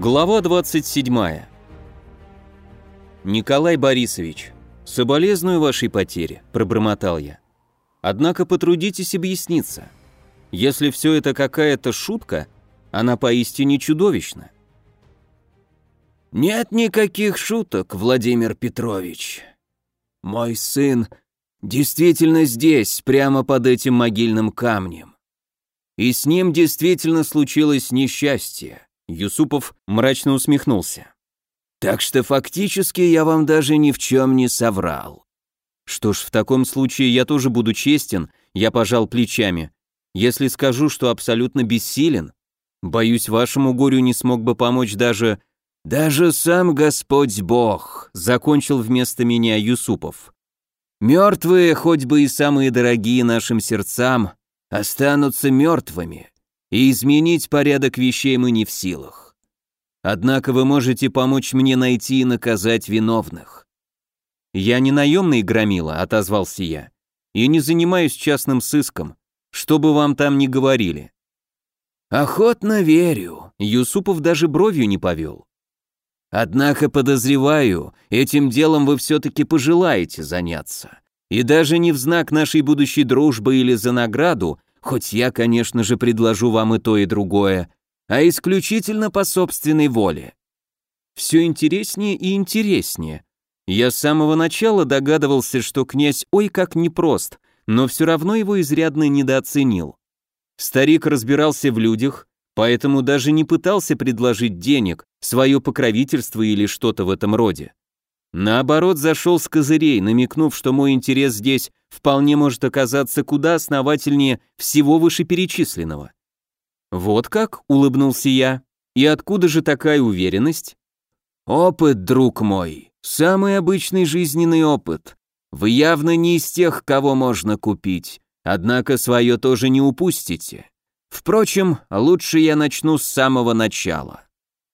Глава 27. Николай Борисович, соболезную вашей потере, пробормотал я. Однако потрудитесь объясниться. Если все это какая-то шутка, она поистине чудовищна. Нет никаких шуток, Владимир Петрович. Мой сын действительно здесь, прямо под этим могильным камнем. И с ним действительно случилось несчастье. Юсупов мрачно усмехнулся. Так что фактически я вам даже ни в чем не соврал. Что ж, в таком случае я тоже буду честен, я пожал плечами. Если скажу, что абсолютно бессилен, боюсь, вашему горю не смог бы помочь даже... Даже сам Господь Бог, закончил вместо меня Юсупов. Мертвые, хоть бы и самые дорогие нашим сердцам, останутся мертвыми, и изменить порядок вещей мы не в силах. Однако вы можете помочь мне найти и наказать виновных. Я не наемный громила, отозвался я, и не занимаюсь частным сыском, что бы вам там ни говорили. Охотно верю, Юсупов даже бровью не повел. Однако подозреваю, этим делом вы все-таки пожелаете заняться. И даже не в знак нашей будущей дружбы или за награду, Хоть я, конечно же, предложу вам и то, и другое, а исключительно по собственной воле. Все интереснее и интереснее. Я с самого начала догадывался, что князь ой как непрост, но все равно его изрядно недооценил. Старик разбирался в людях, поэтому даже не пытался предложить денег, свое покровительство или что-то в этом роде. Наоборот, зашел с козырей, намекнув, что мой интерес здесь вполне может оказаться куда основательнее всего вышеперечисленного. Вот как, улыбнулся я. И откуда же такая уверенность? Опыт, друг мой, самый обычный жизненный опыт. Вы явно не из тех, кого можно купить, однако свое тоже не упустите. Впрочем, лучше я начну с самого начала.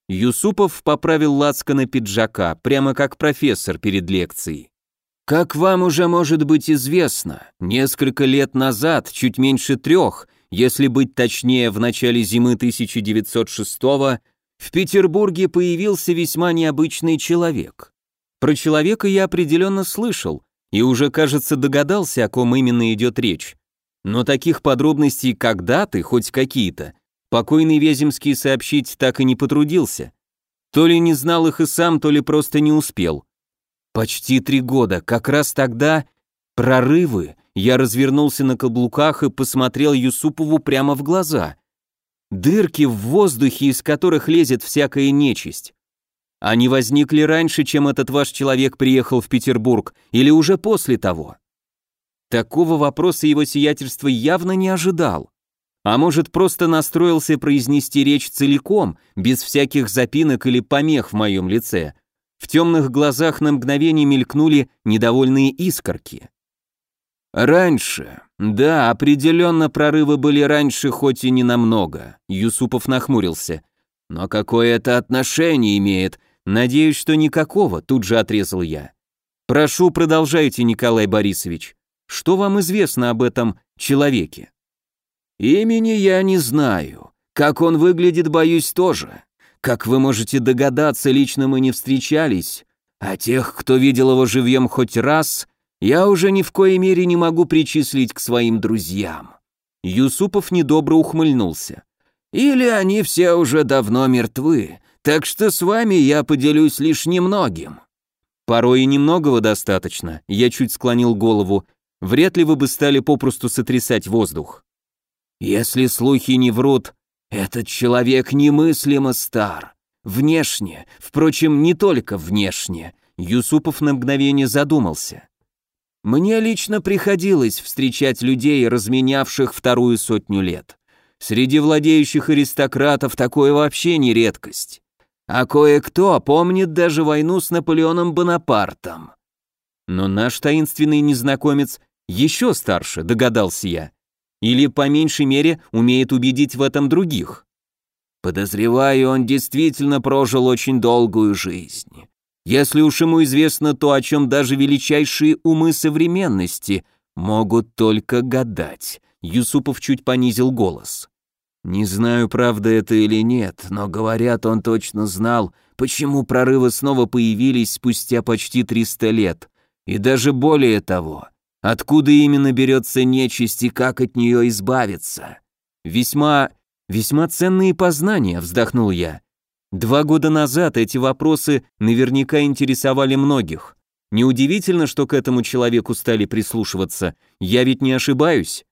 Юсупов поправил лацканы пиджака, прямо как профессор перед лекцией. Как вам уже может быть известно, несколько лет назад, чуть меньше трех, если быть точнее, в начале зимы 1906-го, в Петербурге появился весьма необычный человек. Про человека я определенно слышал и уже, кажется, догадался, о ком именно идет речь. Но таких подробностей, как даты, хоть какие-то, Покойный Вяземский сообщить так и не потрудился. То ли не знал их и сам, то ли просто не успел. Почти три года, как раз тогда прорывы. Я развернулся на каблуках и посмотрел Юсупову прямо в глаза. Дырки в воздухе, из которых лезет всякая нечисть. Они возникли раньше, чем этот ваш человек приехал в Петербург, или уже после того? Такого вопроса его сиятельство явно не ожидал. А может, просто настроился произнести речь целиком, без всяких запинок или помех в моем лице. В темных глазах на мгновение мелькнули недовольные искорки. «Раньше. Да, определенно прорывы были раньше, хоть и не намного», — Юсупов нахмурился. «Но какое это отношение имеет? Надеюсь, что никакого», — тут же отрезал я. «Прошу, продолжайте, Николай Борисович. Что вам известно об этом человеке?» Имени я не знаю. Как он выглядит, боюсь тоже. Как вы можете догадаться, лично мы не встречались, а тех, кто видел его живьем хоть раз, я уже ни в коей мере не могу причислить к своим друзьям». Юсупов недобро ухмыльнулся. «Или они все уже давно мертвы, так что с вами я поделюсь лишь немногим». «Порой и немногого достаточно», я чуть склонил голову. «Вряд ли вы бы стали попросту сотрясать воздух». Если слухи не врут, этот человек немыслимо стар. Внешне, впрочем, не только внешне. Юсупов на мгновение задумался. Мне лично приходилось встречать людей, разменявших вторую сотню лет. Среди владеющих аристократов такое вообще не редкость. А кое-кто помнит даже войну с Наполеоном Бонапартом. Но наш таинственный незнакомец еще старше, догадался я. Или, по меньшей мере, умеет убедить в этом других. Подозреваю, он действительно прожил очень долгую жизнь. Если уж ему известно то, о чем даже величайшие умы современности могут только гадать. Юсупов чуть понизил голос. Не знаю, правда это или нет, но говорят, он точно знал, почему прорывы снова появились спустя почти 300 лет. И даже более того, откуда именно берется нечисть и как от нее избавиться. Весьма, весьма ценные познания, вздохнул я. Два года назад эти вопросы наверняка интересовали многих. Неудивительно, что к этому человеку стали прислушиваться. Я ведь не ошибаюсь.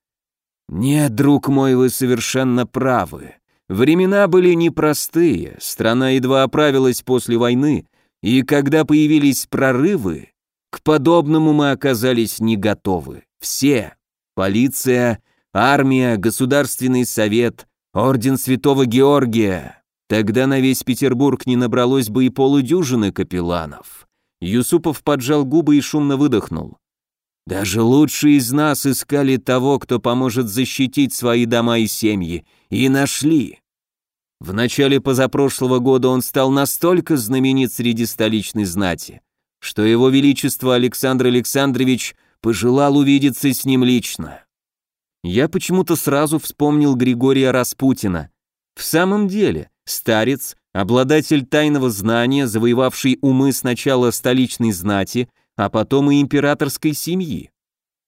«Нет, друг мой, вы совершенно правы. Времена были непростые, страна едва оправилась после войны, и когда появились прорывы, к подобному мы оказались не готовы. Все. Полиция, армия, Государственный совет, Орден Святого Георгия. Тогда на весь Петербург не набралось бы и полудюжины капелланов». Юсупов поджал губы и шумно выдохнул. Даже лучшие из нас искали того, кто поможет защитить свои дома и семьи, и нашли. В начале позапрошлого года он стал настолько знаменит среди столичной знати, что его величество Александр Александрович пожелал увидеться с ним лично. Я почему-то сразу вспомнил Григория Распутина. В самом деле, старец, обладатель тайного знания, завоевавший умы сначала столичной знати, а потом и императорской семьи.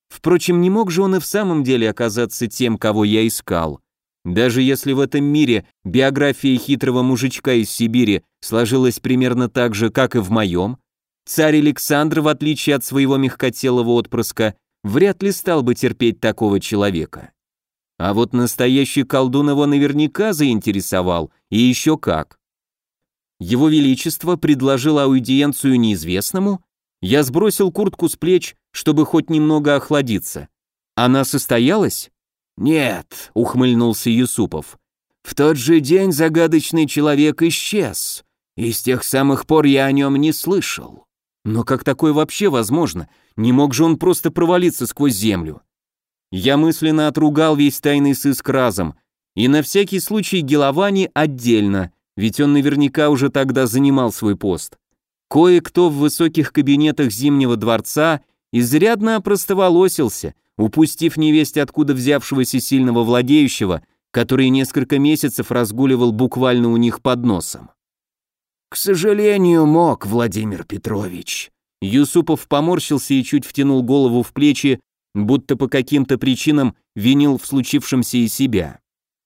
Впрочем, не мог же он и в самом деле оказаться тем, кого я искал. Даже если в этом мире биография хитрого мужичка из Сибири сложилась примерно так же, как и в моем, царь Александр, в отличие от своего мягкотелого отпрыска, вряд ли стал бы терпеть такого человека. А вот настоящий колдун его наверняка заинтересовал, и еще как. Его Величество предложил аудиенцию неизвестному, я сбросил куртку с плеч, чтобы хоть немного охладиться. Она состоялась? Нет, ухмыльнулся Юсупов. В тот же день загадочный человек исчез, и с тех самых пор я о нем не слышал. Но как такое вообще возможно? Не мог же он просто провалиться сквозь землю? Я мысленно отругал весь тайный сыск разом, и на всякий случай Геловани отдельно, ведь он наверняка уже тогда занимал свой пост. Кое-кто в высоких кабинетах Зимнего дворца изрядно опростоволосился, упустив невесть откуда взявшегося сильного владеющего, который несколько месяцев разгуливал буквально у них под носом. «К сожалению, мог, Владимир Петрович». Юсупов поморщился и чуть втянул голову в плечи, будто по каким-то причинам винил в случившемся и себя.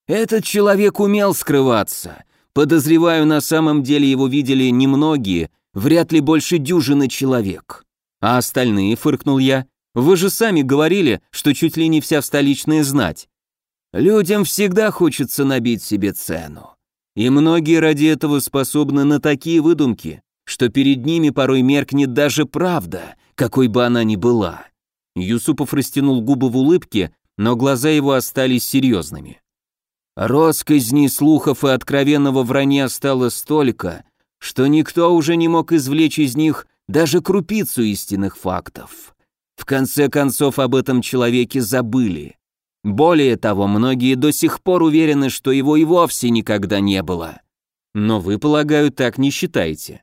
«Этот человек умел скрываться. Подозреваю, на самом деле его видели немногие, вряд ли больше дюжины человек. А остальные, фыркнул я, вы же сами говорили, что чуть ли не вся столичная знать. Людям всегда хочется набить себе цену. И многие ради этого способны на такие выдумки, что перед ними порой меркнет даже правда, какой бы она ни была. Юсупов растянул губы в улыбке, но глаза его остались серьезными. Росказней, слухов и откровенного вранья стало столько, что никто уже не мог извлечь из них даже крупицу истинных фактов. В конце концов об этом человеке забыли. Более того, многие до сих пор уверены, что его и вовсе никогда не было. Но вы, полагаю, так не считаете.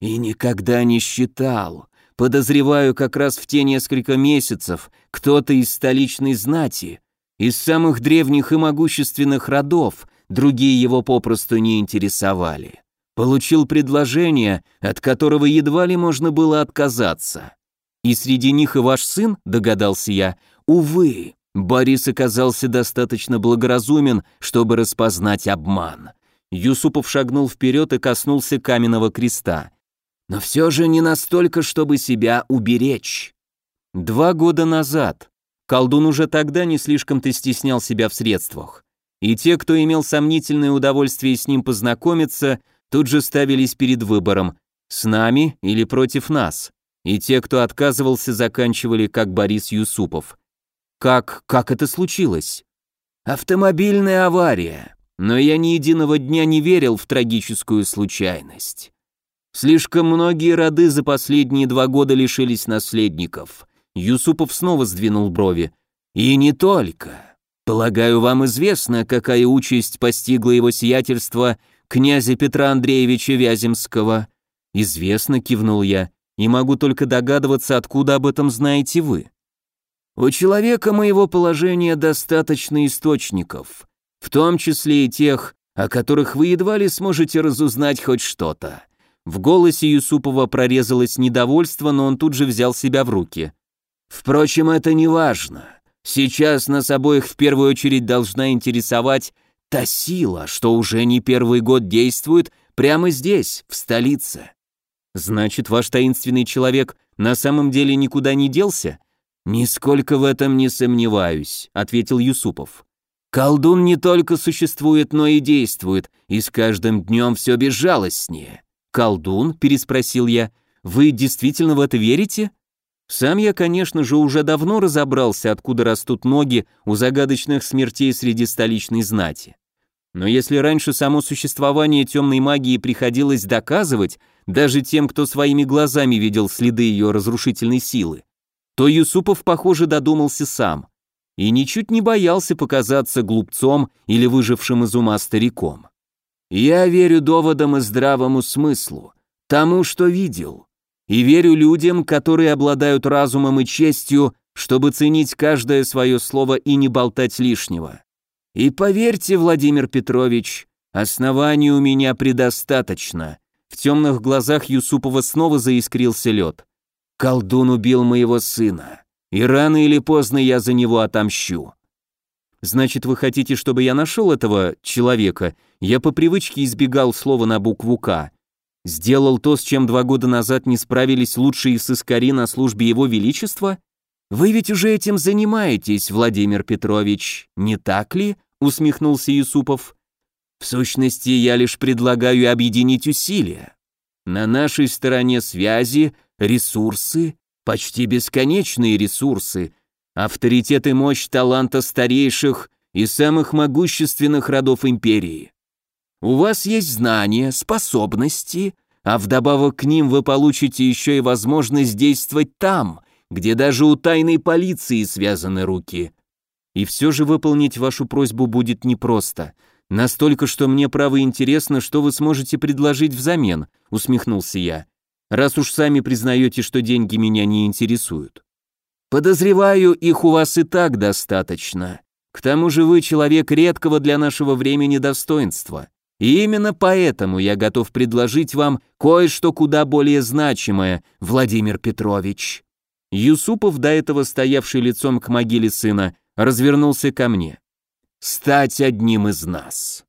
И никогда не считал. Подозреваю, как раз в те несколько месяцев кто-то из столичной знати, из самых древних и могущественных родов, другие его попросту не интересовали. Получил предложение, от которого едва ли можно было отказаться. И среди них и ваш сын, догадался я. Увы, Борис оказался достаточно благоразумен, чтобы распознать обман. Юсупов шагнул вперед и коснулся каменного креста. Но все же не настолько, чтобы себя уберечь. Два года назад колдун уже тогда не слишком-то стеснял себя в средствах. И те, кто имел сомнительное удовольствие с ним познакомиться, тут же ставились перед выбором с нами или против нас, и те, кто отказывался, заканчивали как Борис Юсупов. Как, как это случилось? Автомобильная авария. Но я ни единого дня не верил в трагическую случайность. Слишком многие роды за последние два года лишились наследников. Юсупов снова сдвинул брови. И не только. Полагаю, вам известно, какая участь постигла его сиятельство князя Петра Андреевича Вяземского. Известно, кивнул я, и могу только догадываться, откуда об этом знаете вы. У человека моего положения достаточно источников. в том числе и тех, о которых вы едва ли сможете разузнать хоть что-то». В голосе Юсупова прорезалось недовольство, но он тут же взял себя в руки. «Впрочем, это не важно. Сейчас нас обоих в первую очередь должна интересовать та сила, что уже не первый год действует прямо здесь, в столице». «Значит, ваш таинственный человек на самом деле никуда не делся?» «Нисколько в этом не сомневаюсь», — ответил Юсупов. «Колдун не только существует, но и действует, и с каждым днем все безжалостнее». «Колдун?» — переспросил я. «Вы действительно в это верите?» Сам я, конечно же, уже давно разобрался, откуда растут ноги у загадочных смертей среди столичной знати. Но если раньше само существование темной магии приходилось доказывать даже тем, кто своими глазами видел следы ее разрушительной силы, то Юсупов, похоже, додумался сам и ничуть не боялся показаться глупцом или выжившим из ума стариком. Я верю доводам и здравому смыслу, тому, что видел, и верю людям, которые обладают разумом и честью, чтобы ценить каждое свое слово и не болтать лишнего. И поверьте, Владимир Петрович, оснований у меня предостаточно. В темных глазах Юсупова снова заискрился лед. Колдун убил моего сына, и рано или поздно я за него отомщу. Значит, вы хотите, чтобы я нашел этого человека? Я по привычке избегал слова на букву «К». Сделал то, с чем два года назад не справились лучшие сыскари на службе его величества? Вы ведь уже этим занимаетесь, Владимир Петрович, не так ли? Усмехнулся Юсупов. В сущности, я лишь предлагаю объединить усилия. На нашей стороне связи, ресурсы, почти бесконечные ресурсы, авторитет и мощь таланта старейших и самых могущественных родов империи. У вас есть знания, способности, а вдобавок к ним вы получите еще и возможность действовать там, где даже у тайной полиции связаны руки. И все же выполнить вашу просьбу будет непросто. Настолько, что мне право интересно, что вы сможете предложить взамен, усмехнулся я. Раз уж сами признаете, что деньги меня не интересуют. Подозреваю, их у вас и так достаточно. К тому же вы человек редкого для нашего времени достоинства. И именно поэтому я готов предложить вам кое-что куда более значимое, Владимир Петрович. Юсупов, до этого стоявший лицом к могиле сына, развернулся ко мне. Стать одним из нас.